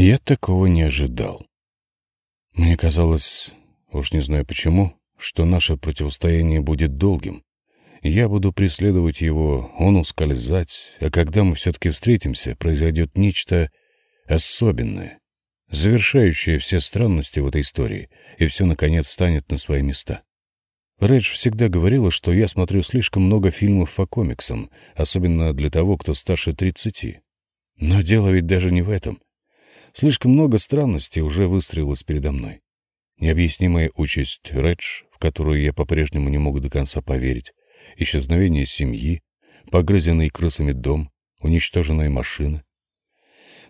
Я такого не ожидал. Мне казалось, уж не знаю почему, что наше противостояние будет долгим. Я буду преследовать его, он ускользать, а когда мы все-таки встретимся, произойдет нечто особенное, завершающее все странности в этой истории, и все, наконец, станет на свои места. Редж всегда говорила, что я смотрю слишком много фильмов по комиксам, особенно для того, кто старше 30. Но дело ведь даже не в этом. Слишком много странностей уже выстроилось передо мной. Необъяснимая участь Редж, в которую я по-прежнему не мог до конца поверить, исчезновение семьи, погрызенный крысами дом, уничтоженная машина.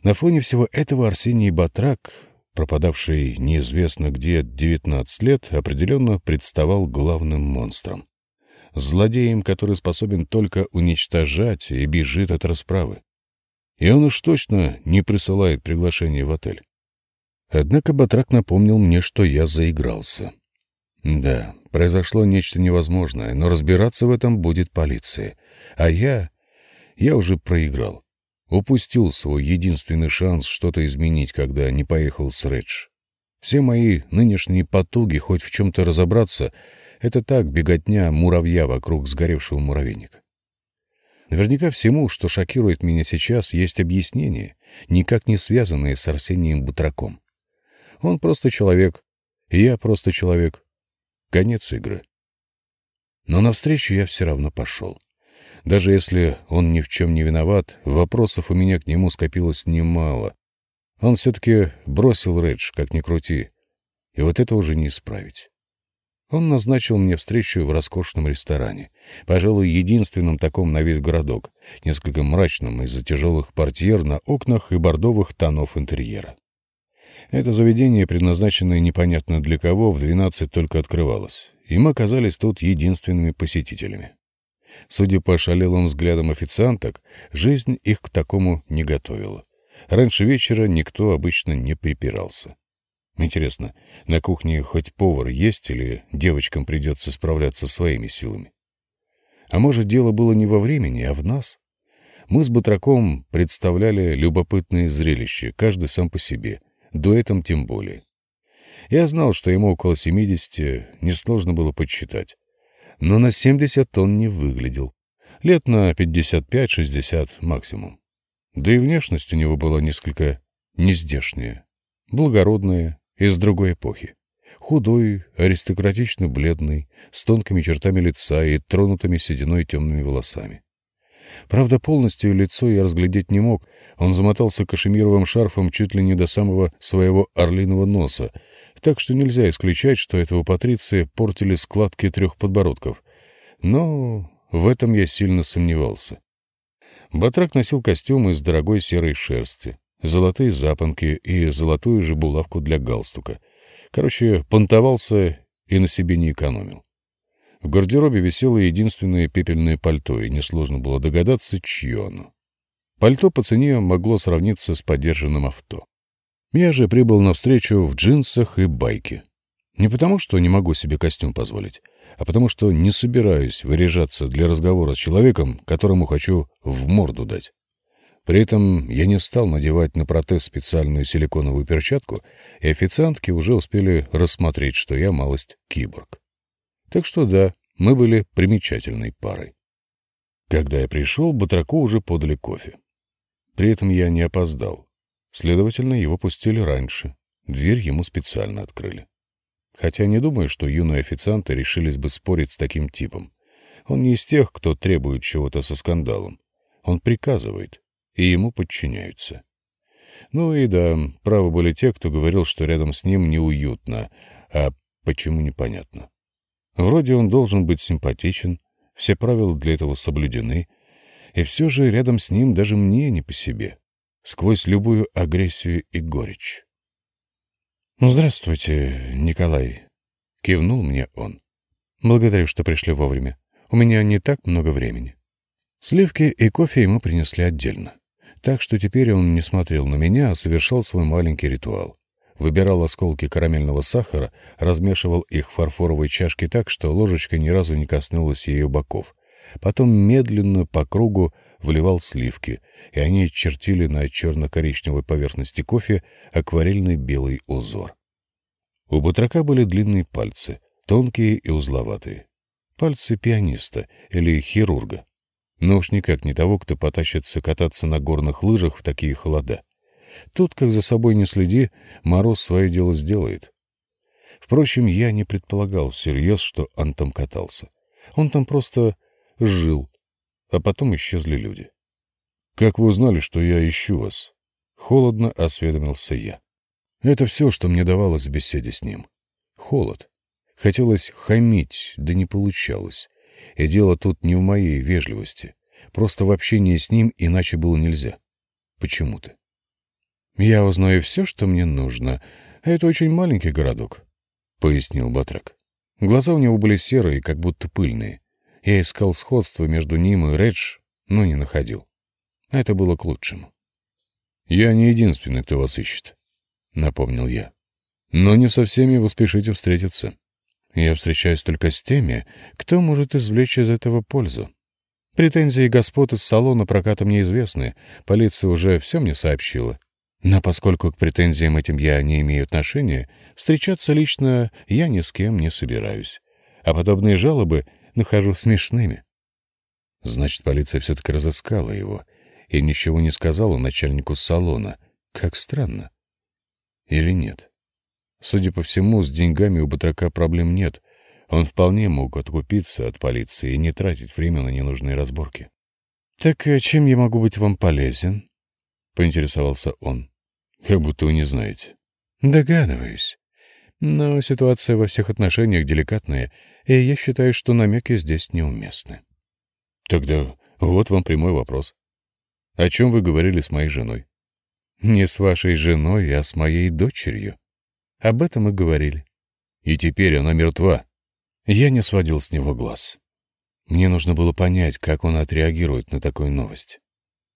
На фоне всего этого Арсений Батрак, пропадавший неизвестно где 19 лет, определенно представал главным монстром. Злодеем, который способен только уничтожать и бежит от расправы. И он уж точно не присылает приглашение в отель. Однако Батрак напомнил мне, что я заигрался. Да, произошло нечто невозможное, но разбираться в этом будет полиция. А я... я уже проиграл. Упустил свой единственный шанс что-то изменить, когда не поехал с Редж. Все мои нынешние потуги хоть в чем-то разобраться — это так беготня муравья вокруг сгоревшего муравейника. Наверняка всему, что шокирует меня сейчас, есть объяснение, никак не связанное с Арсением Бутраком. Он просто человек, и я просто человек. Конец игры. Но навстречу я все равно пошел. Даже если он ни в чем не виноват, вопросов у меня к нему скопилось немало. Он все-таки бросил Редж, как ни крути. И вот это уже не исправить. Он назначил мне встречу в роскошном ресторане, пожалуй, единственном таком на весь городок, несколько мрачном из-за тяжелых портьер на окнах и бордовых тонов интерьера. Это заведение, предназначенное непонятно для кого, в двенадцать только открывалось, и мы оказались тут единственными посетителями. Судя по шалелым взглядам официанток, жизнь их к такому не готовила. Раньше вечера никто обычно не припирался. Интересно, на кухне хоть повар есть или девочкам придется справляться своими силами? А может, дело было не во времени, а в нас? Мы с Батраком представляли любопытное зрелище, каждый сам по себе, дуэтом тем более. Я знал, что ему около 70, несложно было подсчитать но на 70 он не выглядел. Лет на 55-60 максимум. Да и внешность у него была несколько нездешняя, благородная, из другой эпохи. Худой, аристократично бледный, с тонкими чертами лица и тронутыми сединой темными волосами. Правда, полностью лицо я разглядеть не мог, он замотался кашемировым шарфом чуть ли не до самого своего орлиного носа, так что нельзя исключать, что этого Патриция портили складки трех подбородков. Но в этом я сильно сомневался. Батрак носил костюм из дорогой серой шерсти, золотые запонки и золотую же булавку для галстука. Короче, понтовался и на себе не экономил. В гардеробе висело единственное пепельное пальто, и несложно было догадаться, чье оно. Пальто по цене могло сравниться с подержанным авто. Я же прибыл навстречу в джинсах и байке. Не потому, что не могу себе костюм позволить, а потому, что не собираюсь выряжаться для разговора с человеком, которому хочу в морду дать. При этом я не стал надевать на протез специальную силиконовую перчатку, и официантки уже успели рассмотреть, что я малость киборг. Так что да, мы были примечательной парой. Когда я пришел, Батраку уже подали кофе. При этом я не опоздал. Следовательно, его пустили раньше. Дверь ему специально открыли. Хотя не думаю, что юные официанты решились бы спорить с таким типом. Он не из тех, кто требует чего-то со скандалом. Он приказывает, и ему подчиняются. Ну и да, правы были те, кто говорил, что рядом с ним неуютно, а почему непонятно. Вроде он должен быть симпатичен, все правила для этого соблюдены, и все же рядом с ним даже мне не по себе сквозь любую агрессию и горечь. «Здравствуйте, Николай», — кивнул мне он. «Благодарю, что пришли вовремя. У меня не так много времени». Сливки и кофе ему принесли отдельно. Так что теперь он не смотрел на меня, а совершал свой маленький ритуал. Выбирал осколки карамельного сахара, размешивал их в фарфоровой чашке так, что ложечка ни разу не коснулась ее боков. Потом медленно, по кругу, вливал сливки, и они чертили на черно-коричневой поверхности кофе акварельный белый узор. У батрака были длинные пальцы, тонкие и узловатые. Пальцы пианиста или хирурга. Но уж никак не того, кто потащится кататься на горных лыжах в такие холода. Тут, как за собой не следи, мороз свое дело сделает. Впрочем, я не предполагал всерьез, что он там катался. Он там просто жил, а потом исчезли люди. «Как вы узнали, что я ищу вас?» Холодно осведомился я. Это все, что мне давалось в беседе с ним. Холод. Хотелось хамить, да не получалось. И дело тут не в моей вежливости. Просто в общении с ним иначе было нельзя. Почему-то. «Я узнаю все, что мне нужно. Это очень маленький городок», — пояснил Батрак. Глаза у него были серые, как будто пыльные. Я искал сходство между ним и Редж, но не находил. Это было к лучшему. «Я не единственный, кто вас ищет», — напомнил я. «Но не со всеми вы спешите встретиться. Я встречаюсь только с теми, кто может извлечь из этого пользу. Претензии господ из салона проката мне известны, полиция уже все мне сообщила. Но поскольку к претензиям этим я не имею отношения, встречаться лично я ни с кем не собираюсь. А подобные жалобы нахожу смешными. Значит, полиция все-таки разыскала его и ничего не сказала начальнику салона. Как странно. Или нет? Судя по всему, с деньгами у Батрака проблем нет. Он вполне мог откупиться от полиции и не тратить время на ненужные разборки. «Так э, чем я могу быть вам полезен?» — поинтересовался он. «Как будто вы не знаете». «Догадываюсь. Но ситуация во всех отношениях деликатная, и я считаю, что намеки здесь неуместны». «Тогда вот вам прямой вопрос. О чем вы говорили с моей женой?» «Не с вашей женой, а с моей дочерью. Об этом и говорили». «И теперь она мертва». Я не сводил с него глаз. Мне нужно было понять, как он отреагирует на такую новость.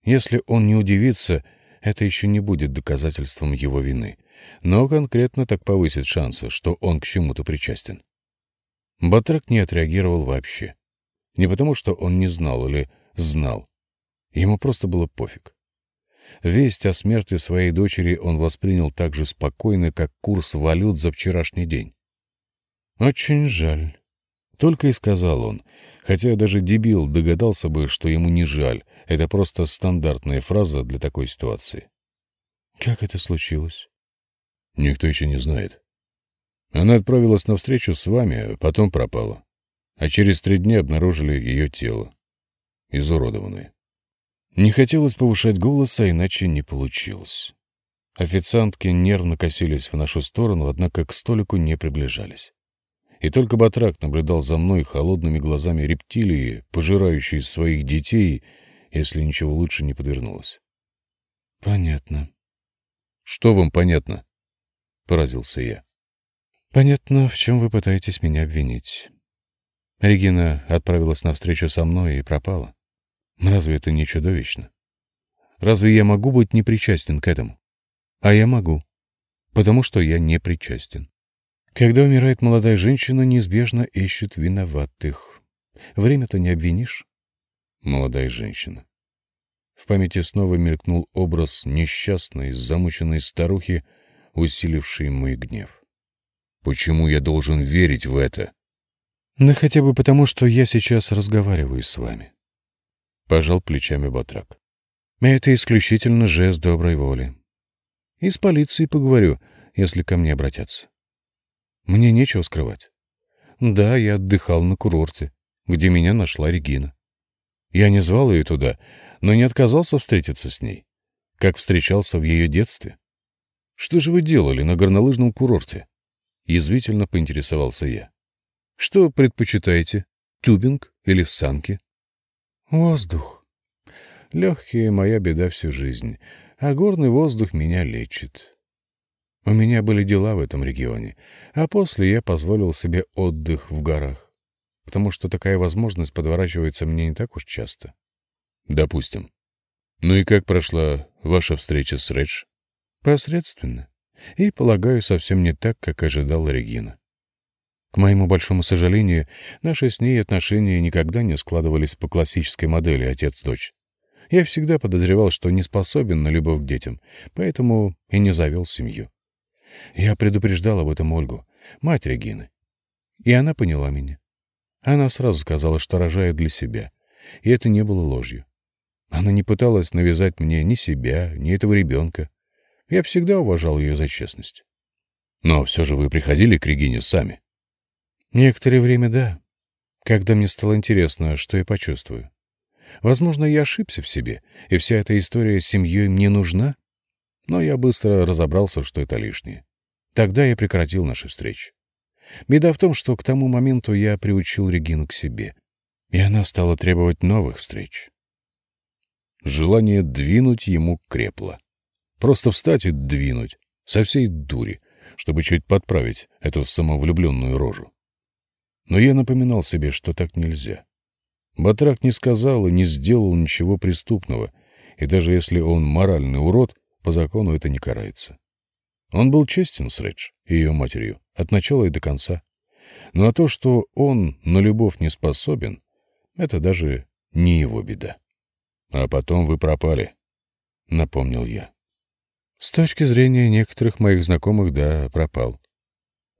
Если он не удивится, это еще не будет доказательством его вины, но конкретно так повысит шансы, что он к чему-то причастен. Батрак не отреагировал вообще. Не потому, что он не знал или знал. Ему просто было пофиг. Весть о смерти своей дочери он воспринял так же спокойно, как курс валют за вчерашний день. «Очень жаль», — только и сказал он, хотя даже дебил догадался бы, что ему не жаль, это просто стандартная фраза для такой ситуации. «Как это случилось?» «Никто еще не знает. Она отправилась на встречу с вами, потом пропала. А через три дня обнаружили ее тело. Изуродованное. Не хотелось повышать голос, а иначе не получилось. Официантки нервно косились в нашу сторону, однако к столику не приближались. И только Батрак наблюдал за мной холодными глазами рептилии, пожирающей своих детей если ничего лучше не подвернулось. «Понятно». «Что вам понятно?» — поразился я. «Понятно, в чем вы пытаетесь меня обвинить. Регина отправилась на встречу со мной и пропала. Разве это не чудовищно? Разве я могу быть непричастен к этому? А я могу, потому что я не причастен. Когда умирает молодая женщина, неизбежно ищут виноватых. Время-то не обвинишь молодая женщина. В памяти снова мелькнул образ несчастной, замученной старухи, усилившей мой гнев. Почему я должен верить в это? Да хотя бы потому, что я сейчас разговариваю с вами. Пожал плечами Батрак. Это исключительно жест доброй воли. И с полицией поговорю, если ко мне обратятся. Мне нечего скрывать. Да, я отдыхал на курорте, где меня нашла Регина. Я не звал ее туда, но не отказался встретиться с ней, как встречался в ее детстве. «Что же вы делали на горнолыжном курорте?» Язвительно поинтересовался я. «Что предпочитаете, тюбинг или санки?» «Воздух. Легкие — моя беда всю жизнь, а горный воздух меня лечит. У меня были дела в этом регионе, а после я позволил себе отдых в горах потому что такая возможность подворачивается мне не так уж часто. Допустим. Ну и как прошла ваша встреча с Редж? Посредственно. И, полагаю, совсем не так, как ожидала Регина. К моему большому сожалению, наши с ней отношения никогда не складывались по классической модели отец-дочь. Я всегда подозревал, что не способен на любовь к детям, поэтому и не завел семью. Я предупреждал об этом Ольгу, мать Регины. И она поняла меня. Она сразу сказала, что рожает для себя, и это не было ложью. Она не пыталась навязать мне ни себя, ни этого ребенка. Я всегда уважал ее за честность. Но все же вы приходили к Регине сами? Некоторое время да, когда мне стало интересно, что я почувствую. Возможно, я ошибся в себе, и вся эта история с семьей мне нужна. Но я быстро разобрался, что это лишнее. Тогда я прекратил наши встречи. Беда в том, что к тому моменту я приучил Регину к себе, и она стала требовать новых встреч. Желание двинуть ему крепло. Просто встать и двинуть, со всей дури, чтобы чуть подправить эту самовлюбленную рожу. Но я напоминал себе, что так нельзя. Батрак не сказал и не сделал ничего преступного, и даже если он моральный урод, по закону это не карается. Он был честен с Редж и ее матерью от начала и до конца. Ну а то, что он на любовь не способен, это даже не его беда. А потом вы пропали, — напомнил я. С точки зрения некоторых моих знакомых, да, пропал.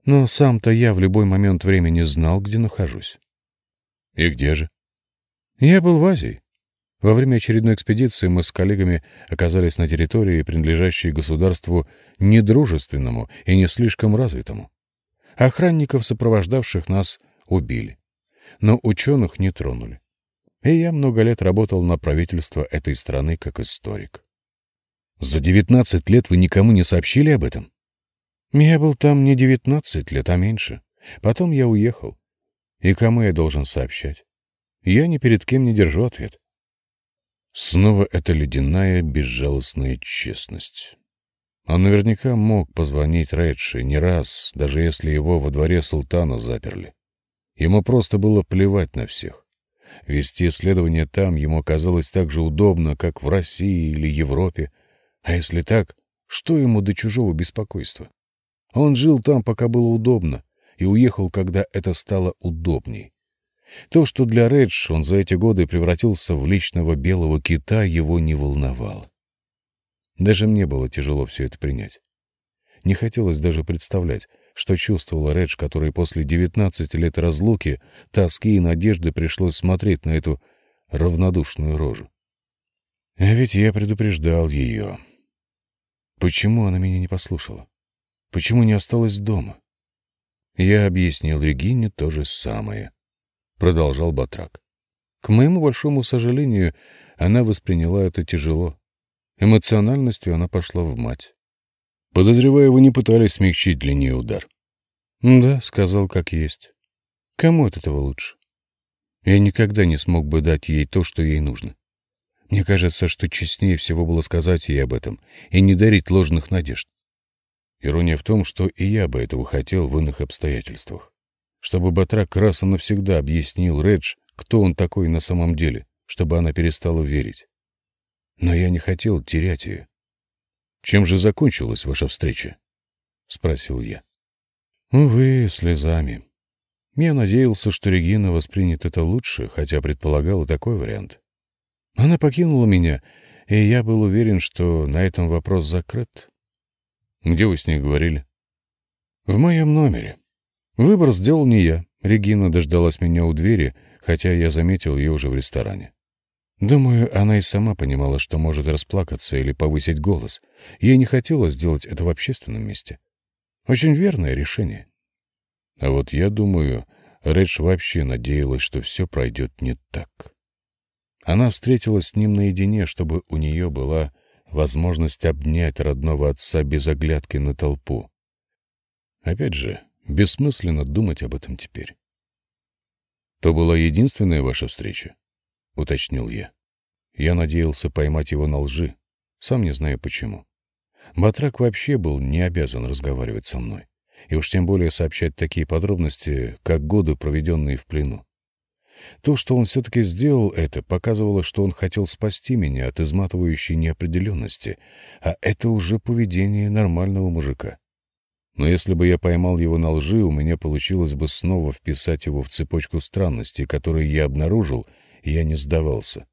Но сам-то я в любой момент времени знал, где нахожусь. И где же? Я был в Азии. Во время очередной экспедиции мы с коллегами оказались на территории, принадлежащей государству недружественному и не слишком развитому. Охранников, сопровождавших нас, убили. Но ученых не тронули. И я много лет работал на правительство этой страны как историк. За девятнадцать лет вы никому не сообщили об этом? Я был там не девятнадцать лет, а меньше. Потом я уехал. И кому я должен сообщать? Я ни перед кем не держу ответ. Снова эта ледяная, безжалостная честность. Он наверняка мог позвонить Редши не раз, даже если его во дворе султана заперли. Ему просто было плевать на всех. Вести исследования там ему оказалось так же удобно, как в России или Европе. А если так, что ему до чужого беспокойства? Он жил там, пока было удобно, и уехал, когда это стало удобней. То, что для Редж он за эти годы превратился в личного белого кита, его не волновало. Даже мне было тяжело все это принять. Не хотелось даже представлять, что чувствовала Редж, которой после 19 лет разлуки, тоски и надежды пришлось смотреть на эту равнодушную рожу. А ведь я предупреждал ее. Почему она меня не послушала? Почему не осталась дома? Я объяснил Регине то же самое. Продолжал Батрак. К моему большому сожалению, она восприняла это тяжело. Эмоциональностью она пошла в мать. Подозревая, вы не пытались смягчить для нее удар. Да, сказал как есть. Кому от этого лучше? Я никогда не смог бы дать ей то, что ей нужно. Мне кажется, что честнее всего было сказать ей об этом и не дарить ложных надежд. Ирония в том, что и я бы этого хотел в иных обстоятельствах. Чтобы Батрак раз и навсегда объяснил Редж, кто он такой на самом деле, чтобы она перестала верить. Но я не хотел терять ее. «Чем же закончилась ваша встреча?» — спросил я. «Увы, слезами. Я надеялся, что Регина воспринят это лучше, хотя предполагал и такой вариант. Она покинула меня, и я был уверен, что на этом вопрос закрыт. Где вы с ней говорили? В моем номере. Выбор сделал не я. Регина дождалась меня у двери, хотя я заметил ее уже в ресторане. Думаю, она и сама понимала, что может расплакаться или повысить голос. Ей не хотелось сделать это в общественном месте. Очень верное решение. А вот я думаю, Редж вообще надеялась, что все пройдет не так. Она встретилась с ним наедине, чтобы у нее была возможность обнять родного отца без оглядки на толпу. Опять же, бессмысленно думать об этом теперь. То была единственная ваша встреча? — уточнил я. Я надеялся поймать его на лжи, сам не знаю почему. Батрак вообще был не обязан разговаривать со мной, и уж тем более сообщать такие подробности, как годы, проведенные в плену. То, что он все-таки сделал это, показывало, что он хотел спасти меня от изматывающей неопределенности, а это уже поведение нормального мужика. Но если бы я поймал его на лжи, у меня получилось бы снова вписать его в цепочку странностей, которые я обнаружил — я не сдавался.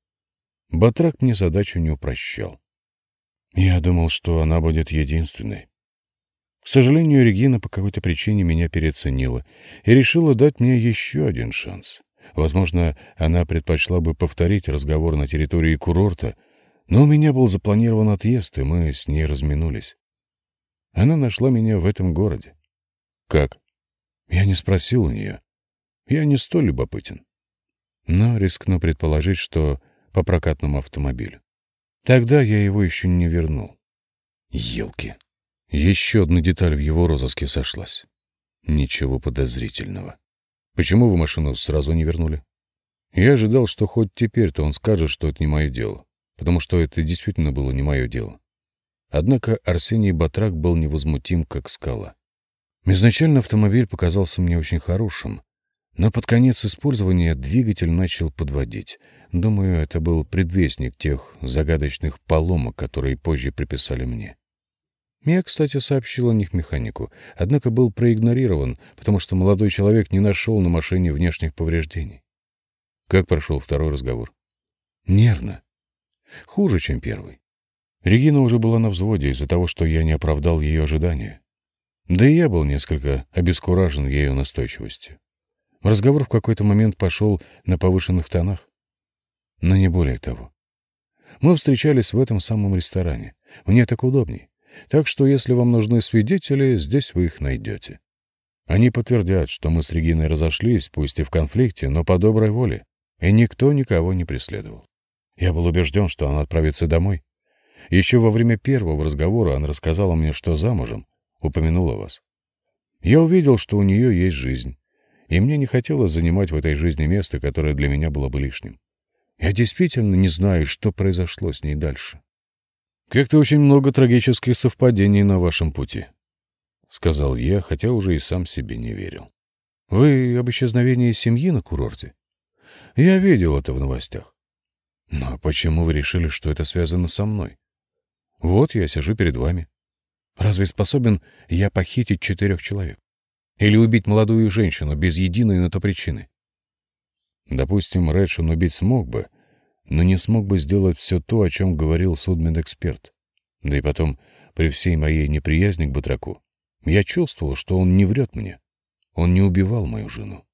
Батрак мне задачу не упрощал. Я думал, что она будет единственной. К сожалению, Регина по какой-то причине меня переоценила и решила дать мне еще один шанс. Возможно, она предпочла бы повторить разговор на территории курорта, но у меня был запланирован отъезд, и мы с ней разминулись. Она нашла меня в этом городе. Как? Я не спросил у нее. Я не столь любопытен. Но рискну предположить, что по прокатному автомобилю. Тогда я его еще не вернул. Елки. Еще одна деталь в его розыске сошлась. Ничего подозрительного. Почему вы машину сразу не вернули? Я ожидал, что хоть теперь-то он скажет, что это не мое дело, потому что это действительно было не мое дело. Однако Арсений Батрак был невозмутим, как скала. Изначально автомобиль показался мне очень хорошим, но под конец использования двигатель начал подводить. Думаю, это был предвестник тех загадочных поломок, которые позже приписали мне. Я, кстати, сообщил о них механику, однако был проигнорирован, потому что молодой человек не нашел на машине внешних повреждений. Как прошел второй разговор? Нервно. Хуже, чем первый. Регина уже была на взводе из-за того, что я не оправдал ее ожидания. Да и я был несколько обескуражен ее настойчивостью. Разговор в какой-то момент пошел на повышенных тонах. Но не более того. Мы встречались в этом самом ресторане. Мне так удобней. Так что, если вам нужны свидетели, здесь вы их найдете. Они подтвердят, что мы с Региной разошлись, пусть и в конфликте, но по доброй воле, и никто никого не преследовал. Я был убежден, что она отправится домой. Еще во время первого разговора она рассказала мне, что замужем, упомянула вас. Я увидел, что у нее есть жизнь, и мне не хотелось занимать в этой жизни место, которое для меня было бы лишним. Я действительно не знаю, что произошло с ней дальше. «Как-то очень много трагических совпадений на вашем пути», — сказал я, хотя уже и сам себе не верил. «Вы об исчезновении семьи на курорте?» «Я видел это в новостях». «Но почему вы решили, что это связано со мной?» «Вот я сижу перед вами. Разве способен я похитить четырех человек? Или убить молодую женщину без единой на то причины? Допустим, Редж он убить смог бы, но не смог бы сделать все то, о чем говорил судмедэксперт. Да и потом, при всей моей неприязни к Батраку, я чувствовал, что он не врет мне. Он не убивал мою жену.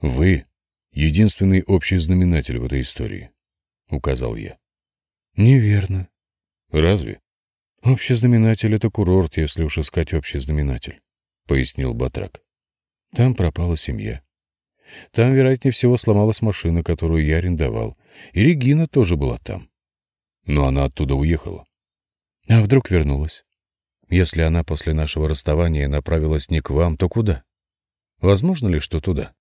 «Вы — единственный общий знаменатель в этой истории», — указал я. «Неверно». «Разве?» «Общий знаменатель — это курорт, если уж искать общий знаменатель», — пояснил Батрак. «Там пропала семья. Там, вероятнее всего, сломалась машина, которую я арендовал. И Регина тоже была там. Но она оттуда уехала. А вдруг вернулась? Если она после нашего расставания направилась не к вам, то куда? Возможно ли, что туда?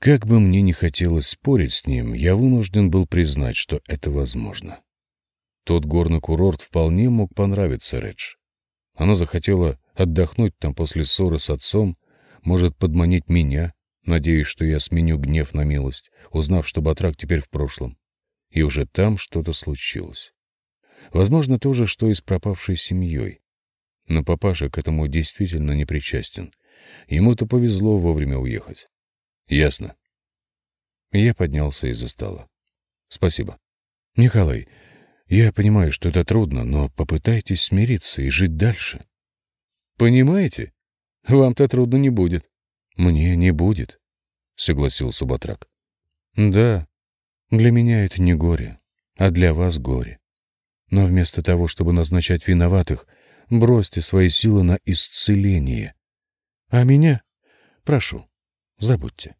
Как бы мне не хотелось спорить с ним, я вынужден был признать, что это возможно. Тот горный курорт вполне мог понравиться Редж. Она захотела отдохнуть там после ссоры с отцом, может подманить меня, Надеюсь, что я сменю гнев на милость, узнав, что Батрак теперь в прошлом. И уже там что-то случилось. Возможно, то же, что и с пропавшей семьей. Но папаша к этому действительно не причастен. Ему-то повезло вовремя уехать. Ясно. Я поднялся из-за стола. Спасибо. Николай, я понимаю, что это трудно, но попытайтесь смириться и жить дальше. Понимаете? Вам-то трудно не будет. «Мне не будет», — согласился Батрак. «Да, для меня это не горе, а для вас горе. Но вместо того, чтобы назначать виноватых, бросьте свои силы на исцеление. А меня, прошу, забудьте».